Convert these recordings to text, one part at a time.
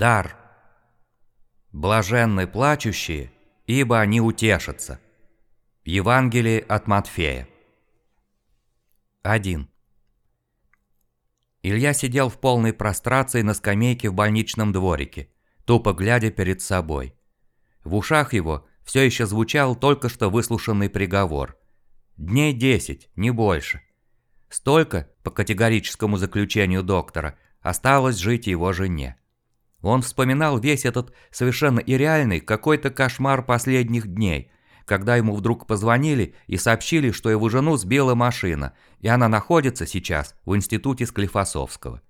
Дар. Блаженны плачущие, ибо они утешатся. Евангелие от Матфея. 1. Илья сидел в полной прострации на скамейке в больничном дворике, тупо глядя перед собой. В ушах его все еще звучал только что выслушанный приговор. Дней 10, не больше. Столько, по категорическому заключению доктора, осталось жить его жене. Он вспоминал весь этот совершенно ирреальный какой-то кошмар последних дней, когда ему вдруг позвонили и сообщили, что его жену сбила машина, и она находится сейчас в институте Склифосовского.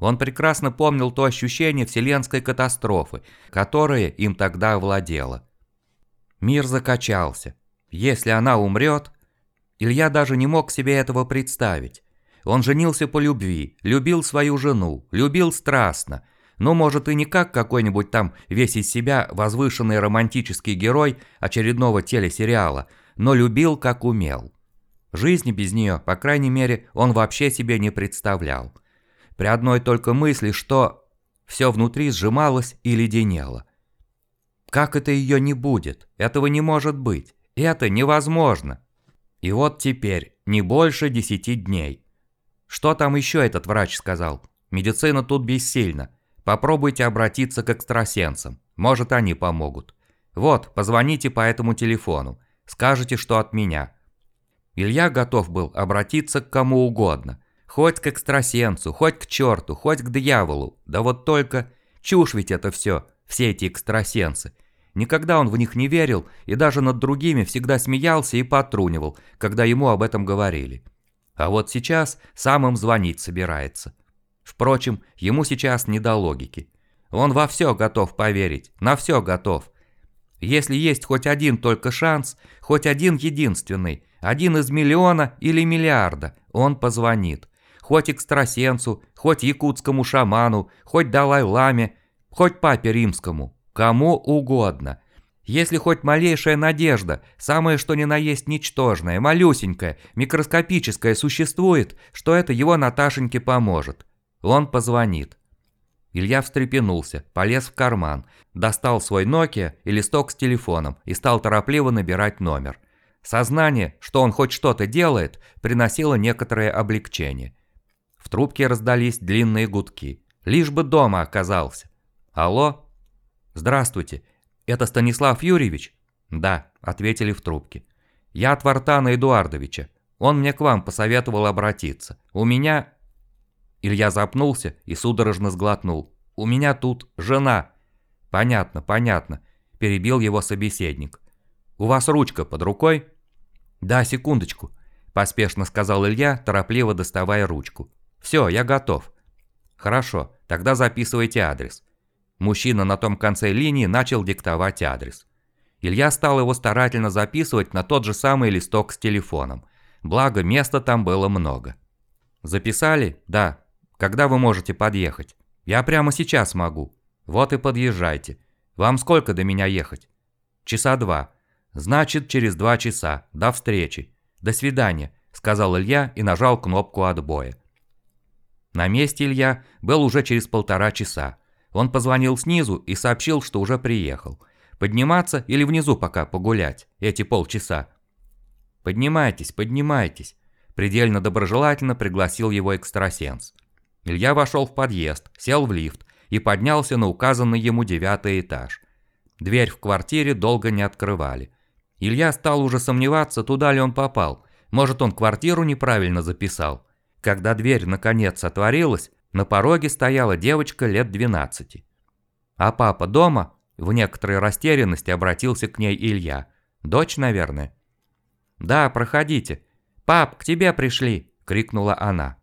Он прекрасно помнил то ощущение вселенской катастрофы, которое им тогда овладело. Мир закачался. Если она умрет... Илья даже не мог себе этого представить. Он женился по любви, любил свою жену, любил страстно – ну, может, и не как какой-нибудь там весь из себя возвышенный романтический герой очередного телесериала, но любил как умел. Жизни без нее, по крайней мере, он вообще себе не представлял. При одной только мысли, что все внутри сжималось и леденело. Как это ее не будет? Этого не может быть. Это невозможно. И вот теперь, не больше десяти дней. Что там еще этот врач сказал? Медицина тут бессильна. Попробуйте обратиться к экстрасенсам, может они помогут. Вот, позвоните по этому телефону, скажете, что от меня. Илья готов был обратиться к кому угодно, хоть к экстрасенсу, хоть к черту, хоть к дьяволу, да вот только чушь ведь это все, все эти экстрасенсы. Никогда он в них не верил и даже над другими всегда смеялся и потрунивал, когда ему об этом говорили. А вот сейчас сам им звонить собирается. Впрочем, ему сейчас не до логики. Он во все готов поверить, на все готов. Если есть хоть один только шанс, хоть один единственный, один из миллиона или миллиарда, он позвонит. Хоть экстрасенсу, хоть якутскому шаману, хоть Далай-ламе, хоть папе римскому, кому угодно. Если хоть малейшая надежда, самое что ни на есть ничтожное, малюсенькое, микроскопическое существует, что это его Наташеньке поможет. Он позвонит. Илья встрепенулся, полез в карман, достал свой Nokia и листок с телефоном и стал торопливо набирать номер. Сознание, что он хоть что-то делает, приносило некоторое облегчение. В трубке раздались длинные гудки. Лишь бы дома оказался. Алло? Здравствуйте. Это Станислав Юрьевич? Да, ответили в трубке. Я от Вартана Эдуардовича. Он мне к вам посоветовал обратиться. У меня Илья запнулся и судорожно сглотнул. «У меня тут жена». «Понятно, понятно», – перебил его собеседник. «У вас ручка под рукой?» «Да, секундочку», – поспешно сказал Илья, торопливо доставая ручку. «Все, я готов». «Хорошо, тогда записывайте адрес». Мужчина на том конце линии начал диктовать адрес. Илья стал его старательно записывать на тот же самый листок с телефоном. Благо, места там было много. «Записали? Да, когда вы можете подъехать? Я прямо сейчас могу. Вот и подъезжайте. Вам сколько до меня ехать? Часа два. Значит, через два часа. До встречи. До свидания, сказал Илья и нажал кнопку отбоя. На месте Илья был уже через полтора часа. Он позвонил снизу и сообщил, что уже приехал. Подниматься или внизу пока погулять, эти полчаса? Поднимайтесь, поднимайтесь, предельно доброжелательно пригласил его экстрасенс. Илья вошел в подъезд, сел в лифт и поднялся на указанный ему девятый этаж. Дверь в квартире долго не открывали. Илья стал уже сомневаться, туда ли он попал. Может, он квартиру неправильно записал. Когда дверь наконец отворилась, на пороге стояла девочка лет 12. А папа дома? В некоторой растерянности обратился к ней Илья. Дочь, наверное. «Да, проходите. Пап, к тебе пришли!» – крикнула она.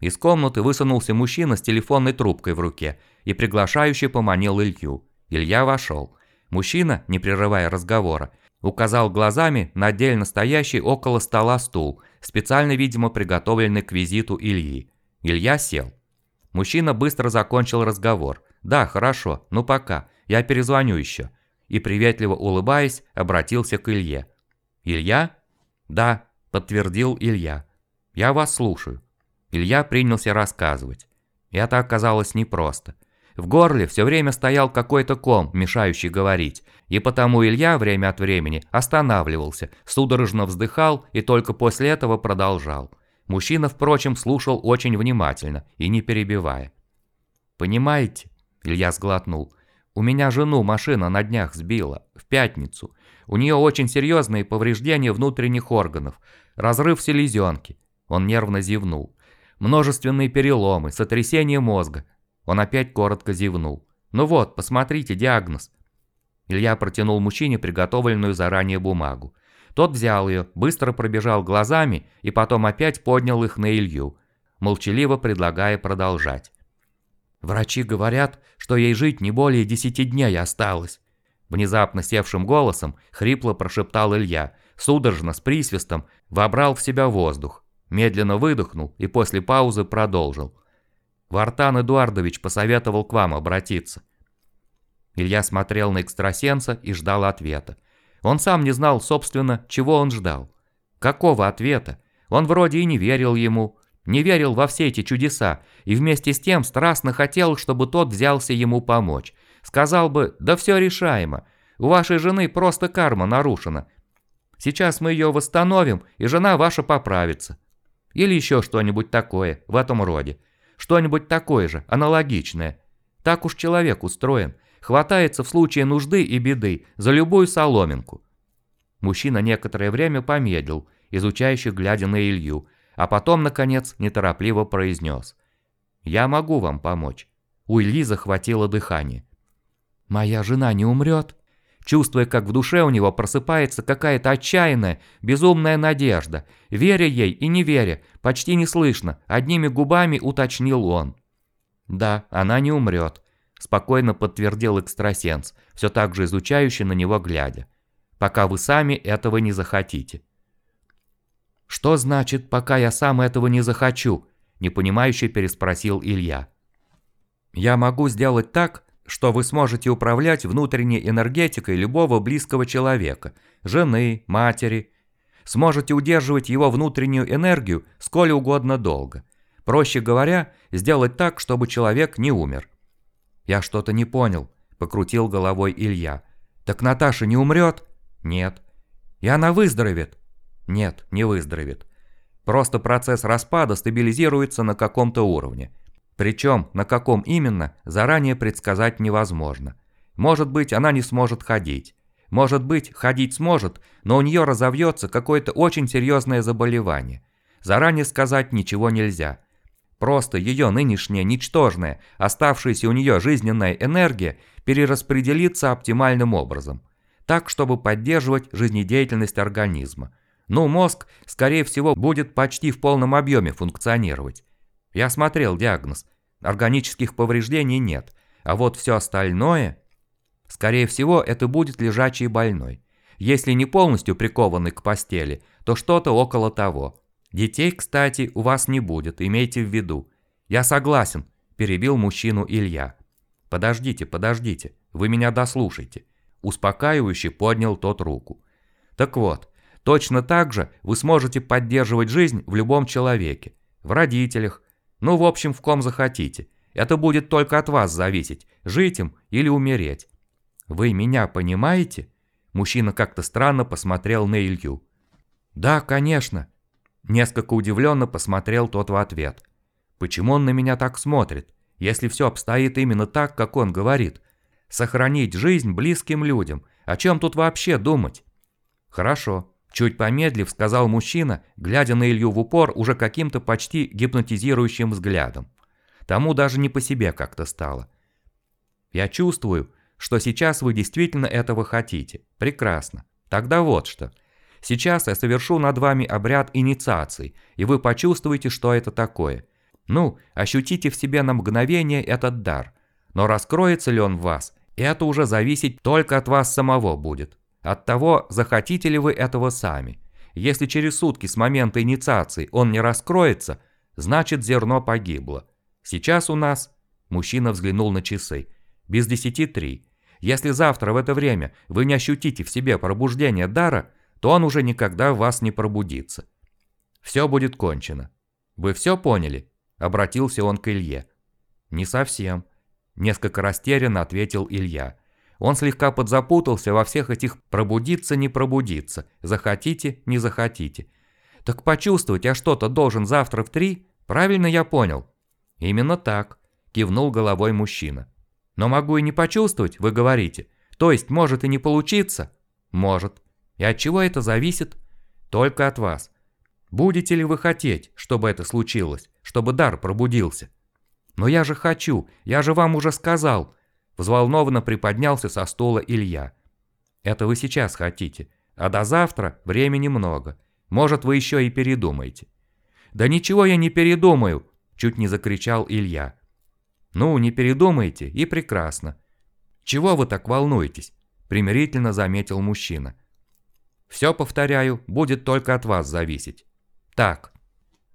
Из комнаты высунулся мужчина с телефонной трубкой в руке и приглашающе поманил Илью. Илья вошел. Мужчина, не прерывая разговора, указал глазами на отдельно стоящий около стола стул, специально, видимо, приготовленный к визиту Ильи. Илья сел. Мужчина быстро закончил разговор. «Да, хорошо, ну пока, я перезвоню еще». И, приветливо улыбаясь, обратился к Илье. «Илья?» «Да», – подтвердил Илья. «Я вас слушаю». Илья принялся рассказывать. Это оказалось непросто. В горле все время стоял какой-то ком, мешающий говорить, и потому Илья время от времени останавливался, судорожно вздыхал и только после этого продолжал. Мужчина, впрочем, слушал очень внимательно и не перебивая. «Понимаете?» – Илья сглотнул. «У меня жену машина на днях сбила, в пятницу. У нее очень серьезные повреждения внутренних органов, разрыв селезенки». Он нервно зевнул. «Множественные переломы, сотрясение мозга». Он опять коротко зевнул. «Ну вот, посмотрите диагноз». Илья протянул мужчине приготовленную заранее бумагу. Тот взял ее, быстро пробежал глазами и потом опять поднял их на Илью, молчаливо предлагая продолжать. «Врачи говорят, что ей жить не более десяти дней осталось». Внезапно севшим голосом хрипло прошептал Илья, судорожно, с присвистом, вобрал в себя воздух, медленно выдохнул и после паузы продолжил. «Вартан Эдуардович посоветовал к вам обратиться». Илья смотрел на экстрасенса и ждал ответа. Он сам не знал, собственно, чего он ждал. Какого ответа? Он вроде и не верил ему, не верил во все эти чудеса, и вместе с тем страстно хотел, чтобы тот взялся ему помочь. Сказал бы, да все решаемо, у вашей жены просто карма нарушена. Сейчас мы ее восстановим, и жена ваша поправится. Или еще что-нибудь такое, в этом роде. Что-нибудь такое же, аналогичное. Так уж человек устроен, хватается в случае нужды и беды за любую соломинку. Мужчина некоторое время помедлил, изучающий глядя на Илью, а потом, наконец, неторопливо произнес. «Я могу вам помочь». У Ильи захватило дыхание. «Моя жена не умрет?» Чувствуя, как в душе у него просыпается какая-то отчаянная, безумная надежда, веря ей и не веря, почти не слышно, одними губами уточнил он. «Да, она не умрет», – спокойно подтвердил экстрасенс, все так же изучающий на него глядя. «Пока вы сами этого не захотите». «Что значит, пока я сам этого не захочу?» – непонимающе переспросил Илья. «Я могу сделать так, что вы сможете управлять внутренней энергетикой любого близкого человека, жены, матери. Сможете удерживать его внутреннюю энергию сколь угодно долго. Проще говоря, сделать так, чтобы человек не умер». «Я что-то не понял», – покрутил головой Илья. «Так Наташа не умрет?» «Нет». «И она выздоровеет?» Нет, не выздоровеет. Просто процесс распада стабилизируется на каком-то уровне. Причем, на каком именно, заранее предсказать невозможно. Может быть, она не сможет ходить. Может быть, ходить сможет, но у нее разовьется какое-то очень серьезное заболевание. Заранее сказать ничего нельзя. Просто ее нынешняя ничтожная, оставшаяся у нее жизненная энергия перераспределится оптимальным образом. Так, чтобы поддерживать жизнедеятельность организма. Ну, мозг, скорее всего, будет почти в полном объеме функционировать. Я смотрел диагноз. Органических повреждений нет. А вот все остальное... Скорее всего, это будет лежачий больной. Если не полностью прикованный к постели, то что-то около того. Детей, кстати, у вас не будет, имейте в виду. Я согласен, перебил мужчину Илья. Подождите, подождите, вы меня дослушайте. Успокаивающе поднял тот руку. Так вот, Точно так же вы сможете поддерживать жизнь в любом человеке, в родителях, ну в общем в ком захотите. Это будет только от вас зависеть, жить им или умереть. Вы меня понимаете? Мужчина как-то странно посмотрел на Илью. Да, конечно. Несколько удивленно посмотрел тот в ответ. Почему он на меня так смотрит, если все обстоит именно так, как он говорит? Сохранить жизнь близким людям. О чем тут вообще думать? Хорошо. Чуть помедлив, сказал мужчина, глядя на Илью в упор уже каким-то почти гипнотизирующим взглядом. Тому даже не по себе как-то стало. «Я чувствую, что сейчас вы действительно этого хотите. Прекрасно. Тогда вот что. Сейчас я совершу над вами обряд инициации, и вы почувствуете, что это такое. Ну, ощутите в себе на мгновение этот дар. Но раскроется ли он в вас, это уже зависеть только от вас самого будет. От того, захотите ли вы этого сами. Если через сутки с момента инициации он не раскроется, значит зерно погибло. Сейчас у нас... Мужчина взглянул на часы. Без десяти три. Если завтра в это время вы не ощутите в себе пробуждение дара, то он уже никогда в вас не пробудится. Все будет кончено. Вы все поняли? Обратился он к Илье. Не совсем. Несколько растерянно ответил Илья. Он слегка подзапутался во всех этих «пробудиться, не пробудиться», «захотите, не захотите». «Так почувствовать я что-то должен завтра в три? Правильно я понял?» «Именно так», – кивнул головой мужчина. «Но могу и не почувствовать, вы говорите. То есть может и не получиться?» «Может. И от чего это зависит?» «Только от вас. Будете ли вы хотеть, чтобы это случилось, чтобы дар пробудился?» «Но я же хочу, я же вам уже сказал!» Взволнованно приподнялся со стула Илья. «Это вы сейчас хотите, а до завтра времени много. Может, вы еще и передумаете». «Да ничего я не передумаю!» Чуть не закричал Илья. «Ну, не передумаете, и прекрасно. Чего вы так волнуетесь?» Примирительно заметил мужчина. «Все, повторяю, будет только от вас зависеть. Так,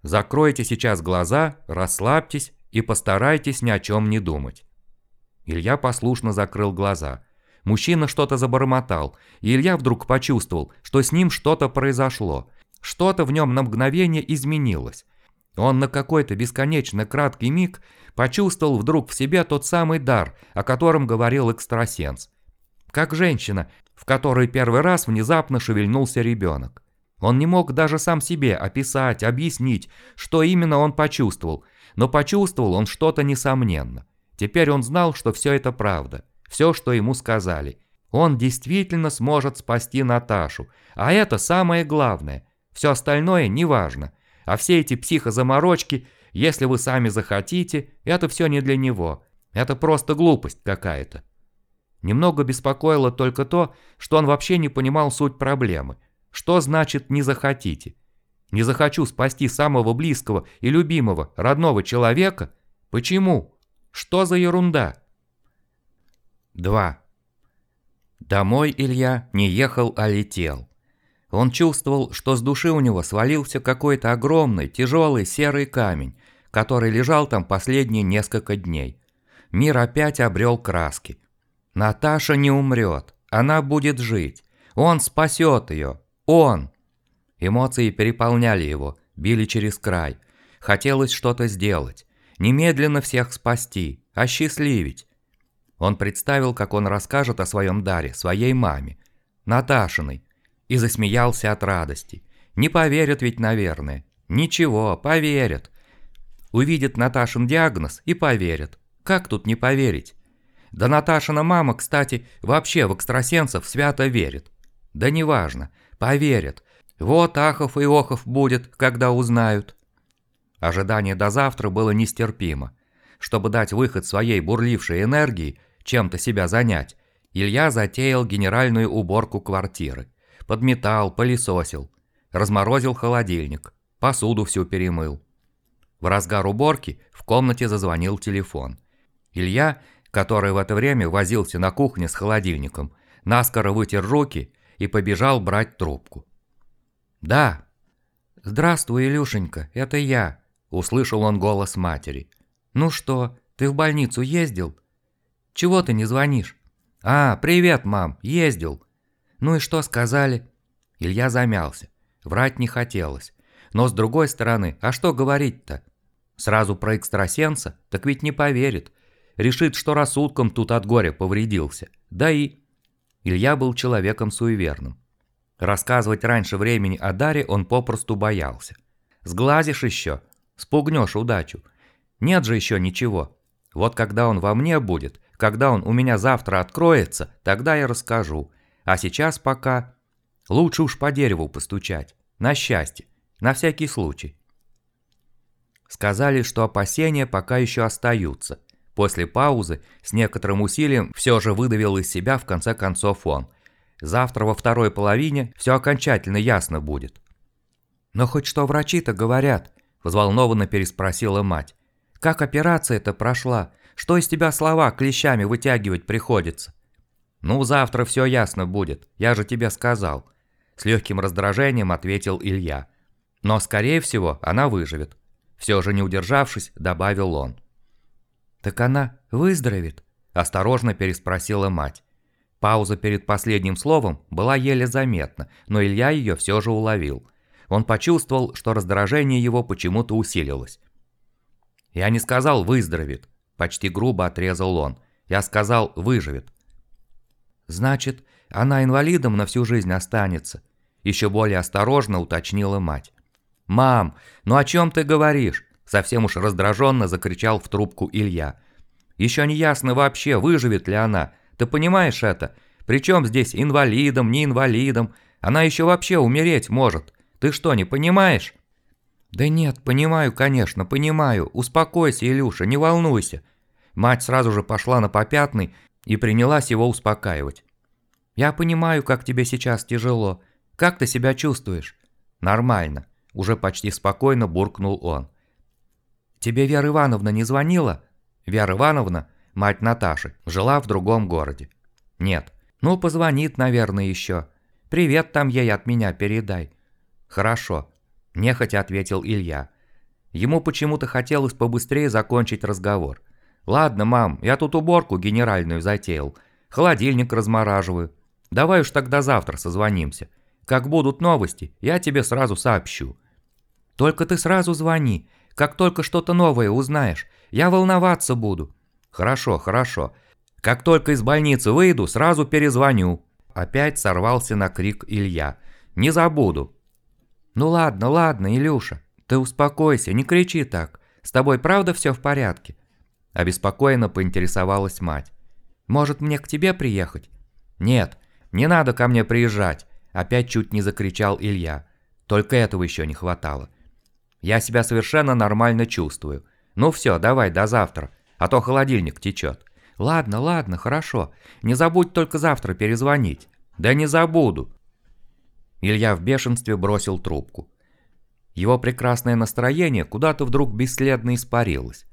закройте сейчас глаза, расслабьтесь и постарайтесь ни о чем не думать». Илья послушно закрыл глаза. Мужчина что-то забормотал, и Илья вдруг почувствовал, что с ним что-то произошло. Что-то в нем на мгновение изменилось. Он на какой-то бесконечно краткий миг почувствовал вдруг в себе тот самый дар, о котором говорил экстрасенс. Как женщина, в которой первый раз внезапно шевельнулся ребенок. Он не мог даже сам себе описать, объяснить, что именно он почувствовал, но почувствовал он что-то несомненно. Теперь он знал, что все это правда, все, что ему сказали. Он действительно сможет спасти Наташу, а это самое главное. Все остальное неважно. А все эти психозаморочки, если вы сами захотите, это все не для него. Это просто глупость какая-то. Немного беспокоило только то, что он вообще не понимал суть проблемы. Что значит «не захотите»? Не захочу спасти самого близкого и любимого, родного человека? Почему? Что за ерунда? 2. Домой Илья не ехал, а летел. Он чувствовал, что с души у него свалился какой-то огромный, тяжелый серый камень, который лежал там последние несколько дней. Мир опять обрел краски. Наташа не умрет, она будет жить. Он спасет ее. Он! Эмоции переполняли его, били через край. Хотелось что-то сделать. Немедленно всех спасти, осчастливить. Он представил, как он расскажет о своем даре, своей маме. Наташиной, и засмеялся от радости. Не поверят ведь, наверное. Ничего, поверят. Увидят Наташин диагноз и поверят. Как тут не поверить? Да Наташина мама, кстати, вообще в экстрасенсов свято верит. Да неважно, поверят. Вот ахов и охов будет, когда узнают. Ожидание до завтра было нестерпимо. Чтобы дать выход своей бурлившей энергии, чем-то себя занять, Илья затеял генеральную уборку квартиры. Подметал, пылесосил. Разморозил холодильник. Посуду всю перемыл. В разгар уборки в комнате зазвонил телефон. Илья, который в это время возился на кухне с холодильником, наскоро вытер руки и побежал брать трубку. «Да». «Здравствуй, Илюшенька, это я», – услышал он голос матери. «Ну что, ты в больницу ездил?» «Чего ты не звонишь?» «А, привет, мам, ездил. «Ну и что сказали?» Илья замялся. Врать не хотелось. Но с другой стороны, а что говорить-то? Сразу про экстрасенса? Так ведь не поверит. Решит, что рассудком тут от горя повредился. Да и... Илья был человеком суеверным. Рассказывать раньше времени о Даре он попросту боялся. Сглазишь еще, спугнешь удачу. Нет же еще ничего. Вот когда он во мне будет, когда он у меня завтра откроется, тогда я расскажу. А сейчас пока... Лучше уж по дереву постучать. На счастье. На всякий случай. Сказали, что опасения пока еще остаются. После паузы, с некоторым усилием, все же выдавил из себя в конце концов он. Завтра во второй половине все окончательно ясно будет. «Но хоть что врачи-то говорят?» – взволнованно переспросила мать. «Как операция-то прошла? Что из тебя слова клещами вытягивать приходится?» «Ну, завтра все ясно будет, я же тебе сказал», – с легким раздражением ответил Илья. «Но, скорее всего, она выживет». Все же не удержавшись, добавил он. «Так она выздоровеет?» – осторожно переспросила мать. Пауза перед последним словом была еле заметна, но Илья ее все же уловил. Он почувствовал, что раздражение его почему-то усилилось. «Я не сказал «выздоровеет», Почти грубо отрезал он. Я сказал, выживет. Значит, она инвалидом на всю жизнь останется. Еще более осторожно уточнила мать. «Мам, ну о чем ты говоришь?» Совсем уж раздраженно закричал в трубку Илья. «Еще не ясно вообще, выживет ли она. Ты понимаешь это? Причем здесь инвалидом, не инвалидом? Она еще вообще умереть может. Ты что, не понимаешь?» «Да нет, понимаю, конечно, понимаю. Успокойся, Илюша, не волнуйся». Мать сразу же пошла на попятный и принялась его успокаивать. «Я понимаю, как тебе сейчас тяжело. Как ты себя чувствуешь?» «Нормально», – уже почти спокойно буркнул он. «Тебе Вера Ивановна не звонила?» Вера Ивановна, мать Наташи, жила в другом городе. «Нет. Ну, позвонит, наверное, еще. Привет там ей от меня передай». «Хорошо», – нехотя ответил Илья. Ему почему-то хотелось побыстрее закончить разговор. «Ладно, мам, я тут уборку генеральную затеял. Холодильник размораживаю. Давай уж тогда завтра созвонимся. Как будут новости, я тебе сразу сообщу». «Только ты сразу звони. Как только что-то новое узнаешь, я волноваться буду». «Хорошо, хорошо. Как только из больницы выйду, сразу перезвоню». Опять сорвался на крик Илья. «Не забуду». «Ну ладно, ладно, Илюша, ты успокойся, не кричи так. С тобой правда все в порядке?» Обеспокоенно поинтересовалась мать. «Может мне к тебе приехать?» «Нет, не надо ко мне приезжать», опять чуть не закричал Илья. Только этого еще не хватало. Я себя совершенно нормально чувствую. Ну все, давай, до завтра, а то холодильник течет. Ладно, ладно, хорошо. Не забудь только завтра перезвонить. Да не забуду. Илья в бешенстве бросил трубку. Его прекрасное настроение куда-то вдруг бесследно испарилось.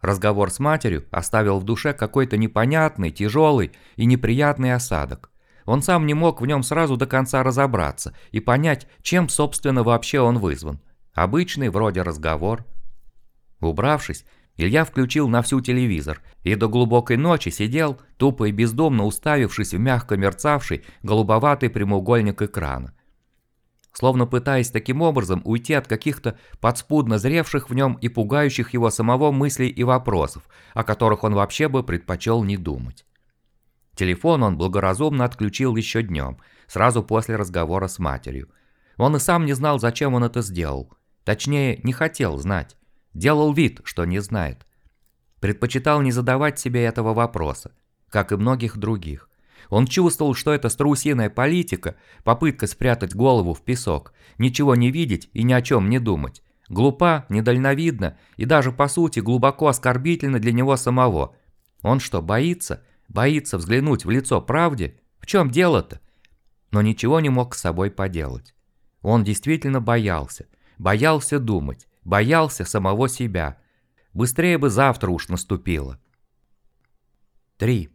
Разговор с матерью оставил в душе какой-то непонятный, тяжелый и неприятный осадок. Он сам не мог в нем сразу до конца разобраться и понять, чем, собственно, вообще он вызван. Обычный вроде разговор. Убравшись, Илья включил на всю телевизор и до глубокой ночи сидел, тупо и бездумно уставившись в мягко мерцавший голубоватый прямоугольник экрана. Словно пытаясь таким образом уйти от каких-то подспудно зревших в нем и пугающих его самого мыслей и вопросов, о которых он вообще бы предпочел не думать. Телефон он благоразумно отключил еще днем, сразу после разговора с матерью. Он и сам не знал, зачем он это сделал – Точнее, не хотел знать. Делал вид, что не знает. Предпочитал не задавать себе этого вопроса, как и многих других. Он чувствовал, что это страусиная политика, попытка спрятать голову в песок, ничего не видеть и ни о чем не думать. Глупа, недальновидна и даже по сути глубоко оскорбительна для него самого. Он что, боится? Боится взглянуть в лицо правде? В чем дело-то? Но ничего не мог с собой поделать. Он действительно боялся. Боялся думать, боялся самого себя. Быстрее бы завтра уж наступило. 3.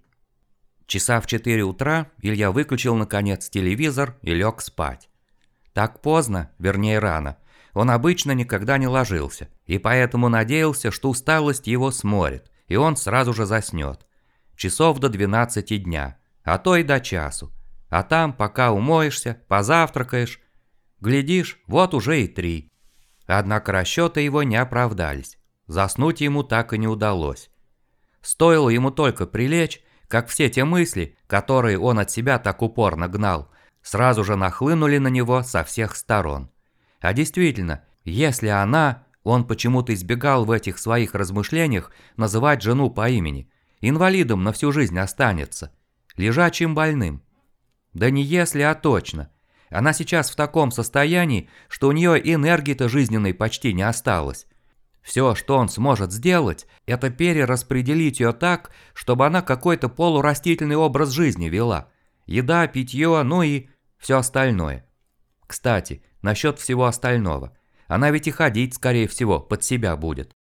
Часа в 4 утра Илья выключил наконец телевизор и лег спать. Так поздно, вернее рано, он обычно никогда не ложился, и поэтому надеялся, что усталость его сморит, и он сразу же заснет. Часов до 12 дня, а то и до часу. А там, пока умоешься, позавтракаешь, глядишь, вот уже и три. Однако расчеты его не оправдались. Заснуть ему так и не удалось. Стоило ему только прилечь, как все те мысли, которые он от себя так упорно гнал, сразу же нахлынули на него со всех сторон. А действительно, если она, он почему-то избегал в этих своих размышлениях называть жену по имени, инвалидом на всю жизнь останется, лежачим больным. Да не если, а точно – она сейчас в таком состоянии, что у нее энергии-то жизненной почти не осталось. Все, что он сможет сделать, это перераспределить ее так, чтобы она какой-то полурастительный образ жизни вела. Еда, питье, ну и все остальное. Кстати, насчет всего остального. Она ведь и ходить, скорее всего, под себя будет.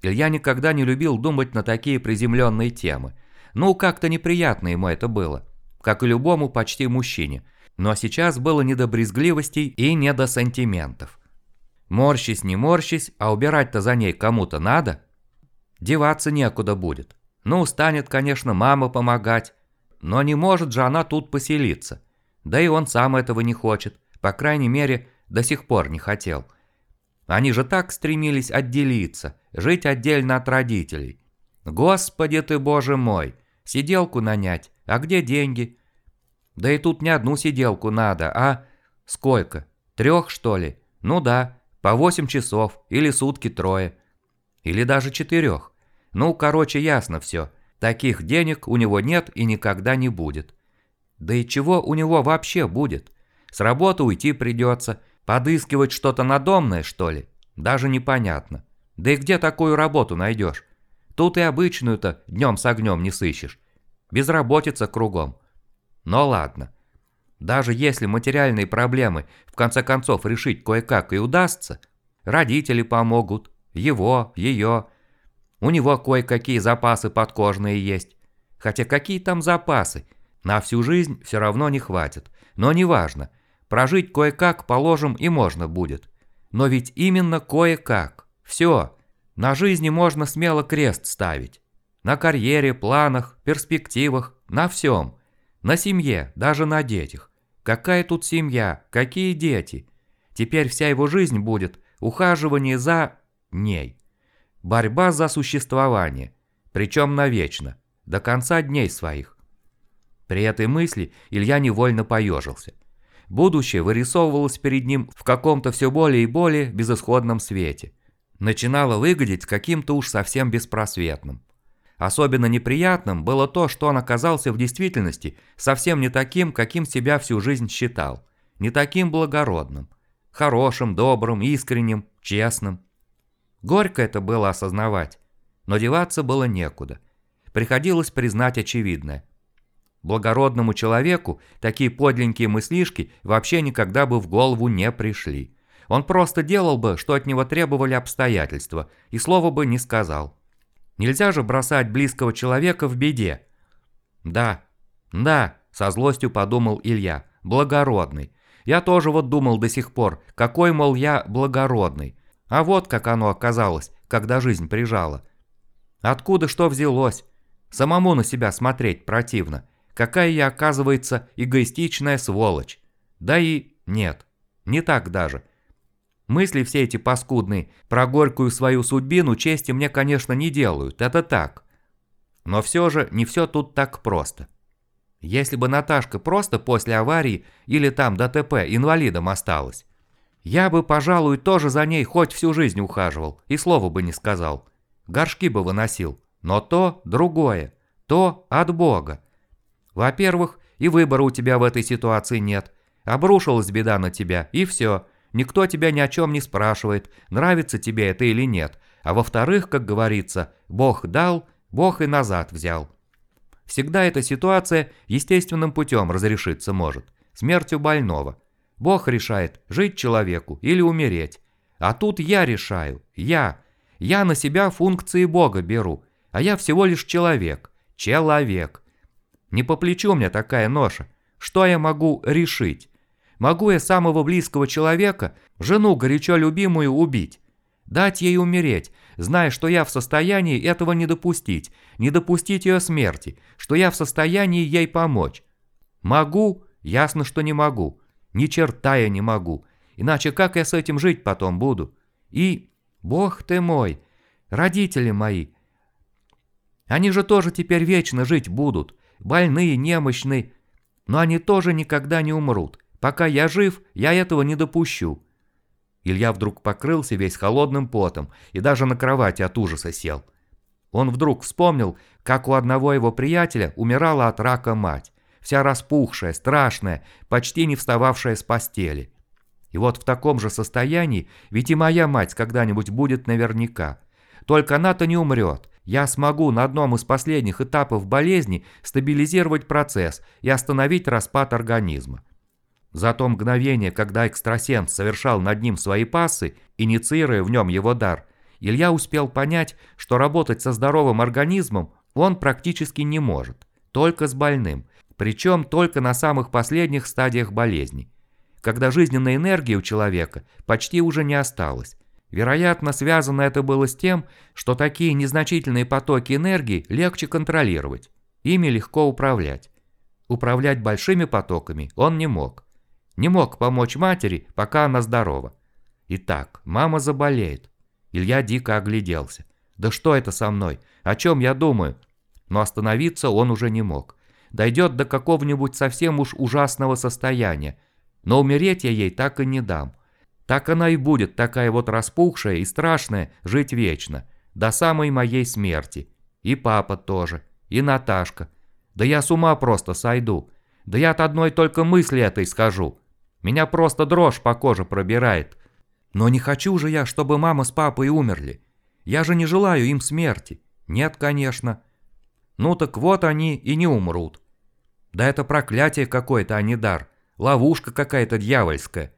Илья никогда не любил думать на такие приземленные темы. Ну, как-то неприятно ему это было. Как и любому почти мужчине – но сейчас было не до брезгливостей и не до сантиментов. Морщись, не морщись, а убирать-то за ней кому-то надо. Деваться некуда будет. Ну, станет, конечно, мама помогать, но не может же она тут поселиться. Да и он сам этого не хочет, по крайней мере, до сих пор не хотел. Они же так стремились отделиться, жить отдельно от родителей. Господи ты, боже мой, сиделку нанять, а где деньги? Да и тут не одну сиделку надо, а... Сколько? Трех, что ли? Ну да, по восемь часов, или сутки трое. Или даже четырех. Ну, короче, ясно все. Таких денег у него нет и никогда не будет. Да и чего у него вообще будет? С работы уйти придется, подыскивать что-то надомное, что ли? Даже непонятно. Да и где такую работу найдешь? Тут и обычную-то днем с огнем не сыщешь. Безработица кругом. Но ладно. Даже если материальные проблемы в конце концов решить кое-как и удастся, родители помогут, его, ее. У него кое-какие запасы подкожные есть. Хотя какие там запасы? На всю жизнь все равно не хватит. Но неважно. Прожить кое-как, положим, и можно будет. Но ведь именно кое-как. Все. На жизни можно смело крест ставить. На карьере, планах, перспективах, на всем. На семье, даже на детях. Какая тут семья? Какие дети? Теперь вся его жизнь будет ухаживание за ней. Борьба за существование. Причем навечно. До конца дней своих. При этой мысли Илья невольно поежился. Будущее вырисовывалось перед ним в каком-то все более и более безысходном свете. Начинало выглядеть каким-то уж совсем беспросветным. Особенно неприятным было то, что он оказался в действительности совсем не таким, каким себя всю жизнь считал. Не таким благородным. Хорошим, добрым, искренним, честным. Горько это было осознавать, но деваться было некуда. Приходилось признать очевидное. Благородному человеку такие подленькие мыслишки вообще никогда бы в голову не пришли. Он просто делал бы, что от него требовали обстоятельства, и слова бы не сказал. Нельзя же бросать близкого человека в беде. Да, да, со злостью подумал Илья, благородный. Я тоже вот думал до сих пор, какой, мол, я благородный. А вот как оно оказалось, когда жизнь прижала. Откуда что взялось? Самому на себя смотреть противно. Какая я, оказывается, эгоистичная сволочь. Да и нет, не так даже. Мысли все эти паскудные про горькую свою судьбину чести мне, конечно, не делают, это так. Но все же не все тут так просто. Если бы Наташка просто после аварии или там ДТП инвалидом осталась, я бы, пожалуй, тоже за ней хоть всю жизнь ухаживал и слова бы не сказал. Горшки бы выносил. Но то другое. То от Бога. Во-первых, и выбора у тебя в этой ситуации нет. Обрушилась беда на тебя, и все. Никто тебя ни о чем не спрашивает, нравится тебе это или нет. А во-вторых, как говорится, Бог дал, Бог и назад взял. Всегда эта ситуация естественным путем разрешиться может. Смертью больного. Бог решает, жить человеку или умереть. А тут я решаю, я. Я на себя функции Бога беру, а я всего лишь человек. Человек. Не по плечу мне такая ноша. Что я могу решить? Могу я самого близкого человека, жену горячо любимую, убить? Дать ей умереть, зная, что я в состоянии этого не допустить, не допустить ее смерти, что я в состоянии ей помочь. Могу? Ясно, что не могу. Ни черта я не могу. Иначе как я с этим жить потом буду? И, бог ты мой, родители мои. Они же тоже теперь вечно жить будут. Больные, немощные. Но они тоже никогда не умрут. Пока я жив, я этого не допущу». Илья вдруг покрылся весь холодным потом и даже на кровати от ужаса сел. Он вдруг вспомнил, как у одного его приятеля умирала от рака мать, вся распухшая, страшная, почти не встававшая с постели. И вот в таком же состоянии ведь и моя мать когда-нибудь будет наверняка. Только она-то не умрет. Я смогу на одном из последних этапов болезни стабилизировать процесс и остановить распад организма. За то мгновение, когда экстрасенс совершал над ним свои пассы, инициируя в нем его дар, Илья успел понять, что работать со здоровым организмом он практически не может, только с больным, причем только на самых последних стадиях болезни, когда жизненной энергии у человека почти уже не осталось. Вероятно, связано это было с тем, что такие незначительные потоки энергии легче контролировать, ими легко управлять. Управлять большими потоками он не мог. Не мог помочь матери, пока она здорова. Итак, мама заболеет. Илья дико огляделся. Да что это со мной? О чем я думаю? Но остановиться он уже не мог. Дойдет до какого-нибудь совсем уж ужасного состояния. Но умереть я ей так и не дам. Так она и будет, такая вот распухшая и страшная, жить вечно. До самой моей смерти. И папа тоже. И Наташка. Да я с ума просто сойду. Да я от одной только мысли этой скажу. Меня просто дрожь по коже пробирает. Но не хочу же я, чтобы мама с папой умерли. Я же не желаю им смерти. Нет, конечно. Ну так вот они и не умрут. Да это проклятие какое-то, а не дар. Ловушка какая-то дьявольская.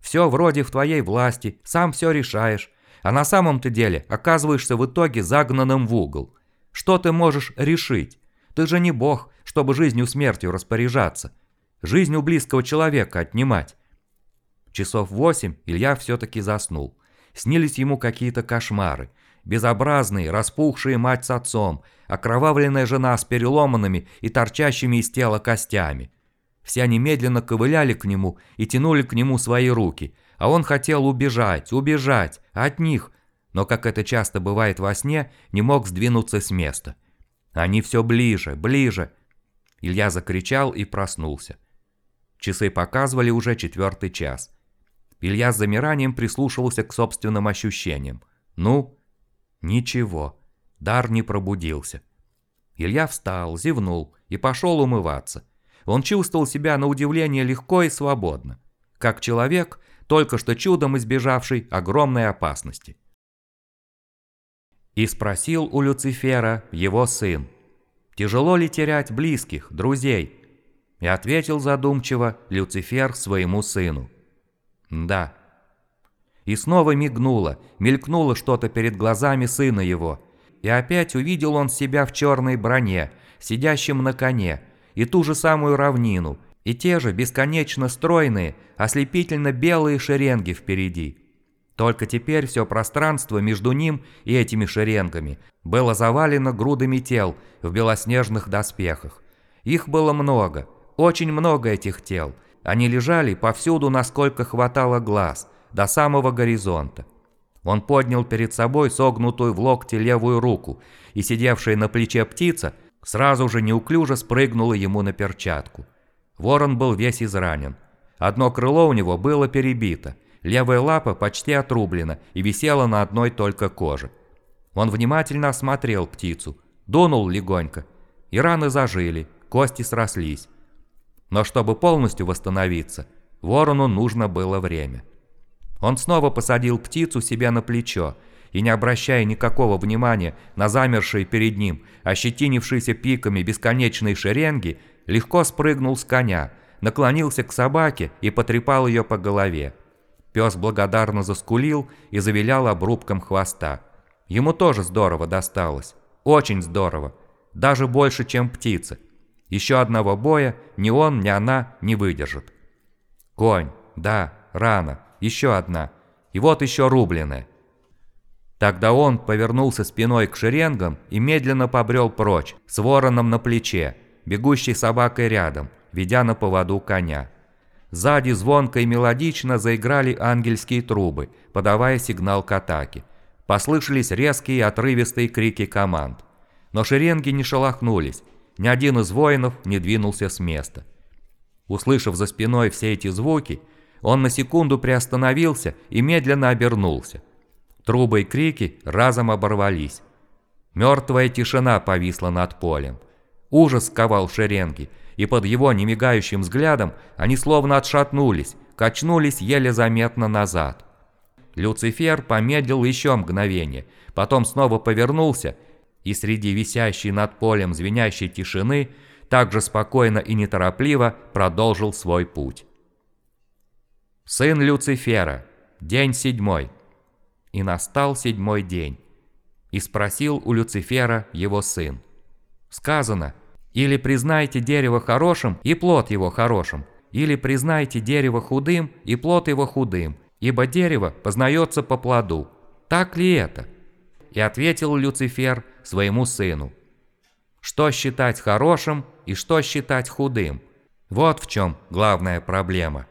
Все вроде в твоей власти, сам все решаешь, а на самом-то деле оказываешься в итоге загнанным в угол. Что ты можешь решить? Ты же не бог, чтобы жизнью смертью распоряжаться. Жизнь у близкого человека отнимать. Часов восемь Илья все-таки заснул. Снились ему какие-то кошмары. Безобразные, распухшие мать с отцом, окровавленная жена с переломанными и торчащими из тела костями. Все они медленно ковыляли к нему и тянули к нему свои руки, а он хотел убежать, убежать от них, но, как это часто бывает во сне, не мог сдвинуться с места. Они все ближе, ближе. Илья закричал и проснулся. Часы показывали уже четвертый час. Илья с замиранием прислушивался к собственным ощущениям. Ну? Ничего. Дар не пробудился. Илья встал, зевнул и пошел умываться. Он чувствовал себя на удивление легко и свободно. Как человек, только что чудом избежавший огромной опасности. И спросил у Люцифера его сын, «Тяжело ли терять близких, друзей?» И ответил задумчиво Люцифер своему сыну. «Да». И снова мигнуло, мелькнуло что-то перед глазами сына его. И опять увидел он себя в черной броне, сидящим на коне, и ту же самую равнину, и те же бесконечно стройные, ослепительно белые шеренги впереди. Только теперь все пространство между ним и этими шеренгами было завалено грудами тел в белоснежных доспехах. Их было много, очень много этих тел. Они лежали повсюду, насколько хватало глаз, до самого горизонта. Он поднял перед собой согнутую в локте левую руку, и сидевшая на плече птица сразу же неуклюже спрыгнула ему на перчатку. Ворон был весь изранен. Одно крыло у него было перебито, левая лапа почти отрублена и висела на одной только коже. Он внимательно осмотрел птицу, дунул легонько, и раны зажили, кости срослись. Но чтобы полностью восстановиться, ворону нужно было время. Он снова посадил птицу себе на плечо и, не обращая никакого внимания на замершие перед ним, ощетинившиеся пиками бесконечные шеренги, легко спрыгнул с коня, наклонился к собаке и потрепал ее по голове. Пес благодарно заскулил и завилял обрубком хвоста. Ему тоже здорово досталось. Очень здорово. Даже больше, чем птице. Еще одного боя ни он, ни она не выдержат. Конь, да, рана, еще одна. И вот еще рубленая. Тогда он повернулся спиной к шеренгам и медленно побрел прочь, с вороном на плече, бегущей собакой рядом, ведя на поводу коня. Сзади звонко и мелодично заиграли ангельские трубы, подавая сигнал к атаке. Послышались резкие отрывистые крики команд. Но шеренги не шелохнулись, ни один из воинов не двинулся с места. Услышав за спиной все эти звуки, он на секунду приостановился и медленно обернулся. Трубы и крики разом оборвались. Мертвая тишина повисла над полем. Ужас сковал шеренги, и под его немигающим взглядом они словно отшатнулись, качнулись еле заметно назад. Люцифер помедлил еще мгновение, потом снова повернулся и среди висящей над полем звенящей тишины также спокойно и неторопливо продолжил свой путь. Сын Люцифера, день седьмой. И настал седьмой день. И спросил у Люцифера его сын. Сказано, или признайте дерево хорошим и плод его хорошим, или признайте дерево худым и плод его худым, ибо дерево познается по плоду. Так ли это? И ответил Люцифер своему сыну. Что считать хорошим и что считать худым? Вот в чем главная проблема.